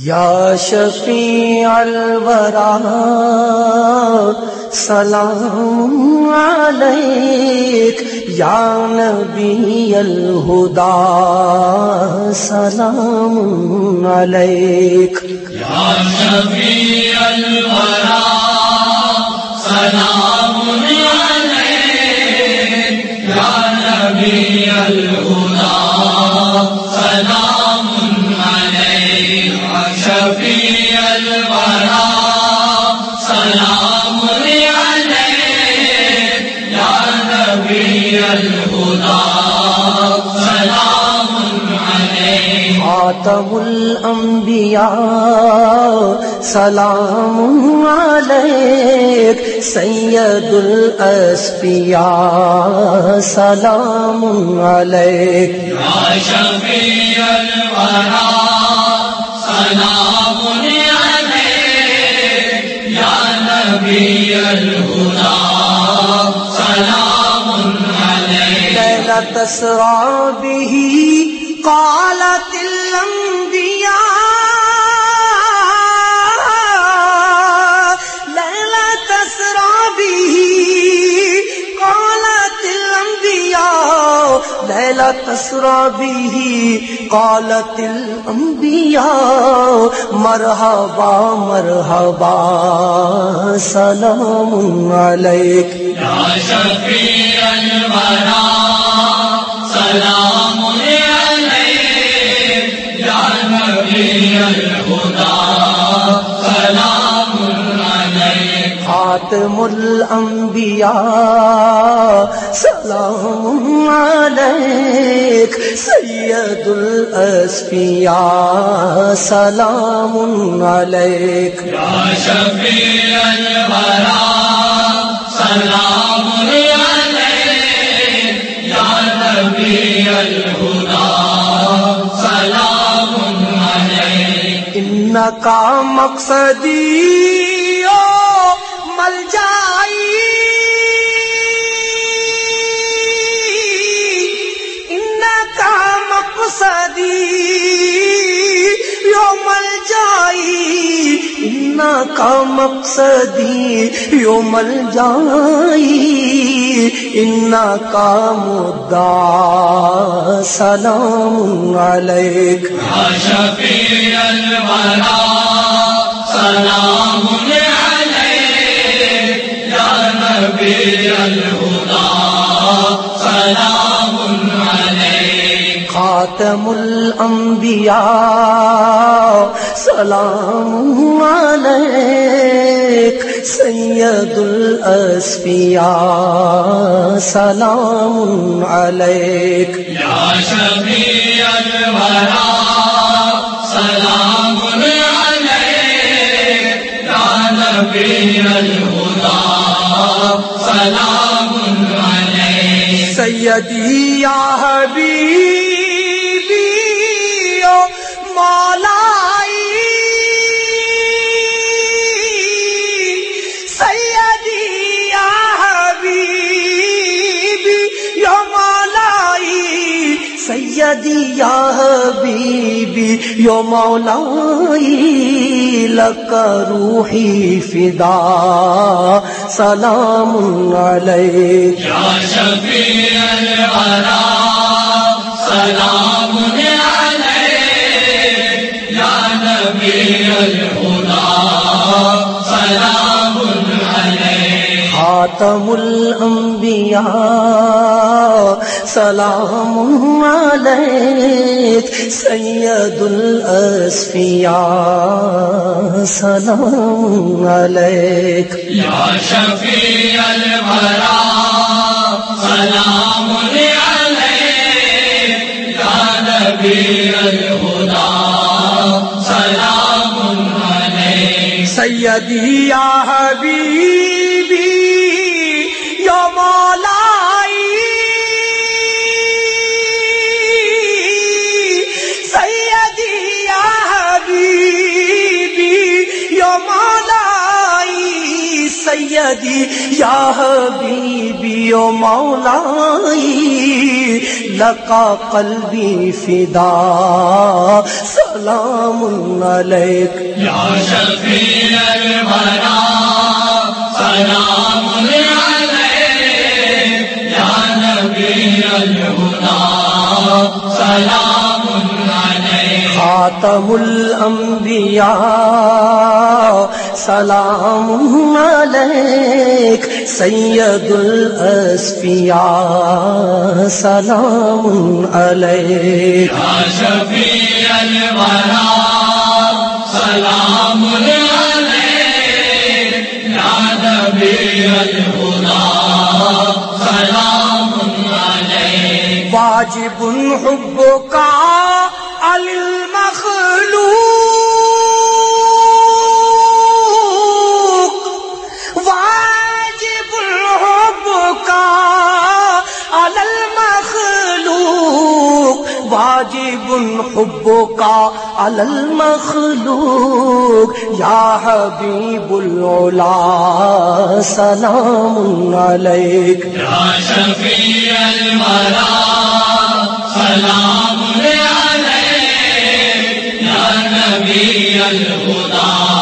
یا شفیع الورا، سلام علیک، یا نبی الہدا، سلام علیک۔ یا شفیع الورا، سلام علیک۔ خاتم الانبیاء سلام علیک سید الاسفیاء سلام علیک یا شفیع الورا سلام علیک یا نبی الہدا، سلام تسرا به قالت الانبیاء لیلہ تسرا به قالت الانبیاء لیلہ تسرا به قالت الانبیاء مرحبا مرحبا سلام علیک یا شفیع الورا سلام علیک سلام خاتم الانبیاء سلام علیک، سید الاسفیاء سلام علیک۔ یا شفیع الورا، سلام علیک۔ علیک انکا مقصدی، او مل جائی۔ انکا مقصدی، یو مل جائی۔ انکا مقصدی، یو مل جائی۔ انکا مدعا سلام سلام علیک سلام خاتم الانبیاء سلام علیک سید الاسفیاء سلام علیک۔ یا شفیع الورا سلام علیک۔ یا نبی الہدا سلام علیک۔ سیدی یا حبیبی سیدی یا حبیبی یو مولائی لک روحی فدا سلام علیک۔ یا شفیع الورا سلام خاتم الانبیاء سلام علیک سید الاسفیاء سلام علیک۔ یا شفیع الورا سلام علیک یا نبی الہدا سلام علیک۔ سیدی یا حبیبی یا مولائی، سیدی یا حبیبی، یا مولائی، سیدی یا حبیبی، یا مولائی لقا قلبی فدا، سلام علیک۔ یا شفیع الورا سلام خاتم الانبیاء، سلام علیک، سید الاسفیاء، سلام علیک۔ یا شفیع الورا سلام علیک یا نبی الہدا، سلام واجب حب کا المخلوق، واجب الحب کا المخلوق، واجب الحب کا المخلوق، یا حبیب العلا، سلام علیک۔ یا شفیع الورا سلام علیہ یا نبی الہدا۔